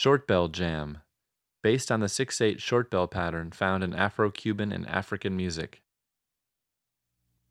Short bell jam, based on the 6 8 short bell pattern found in Afro Cuban and African music.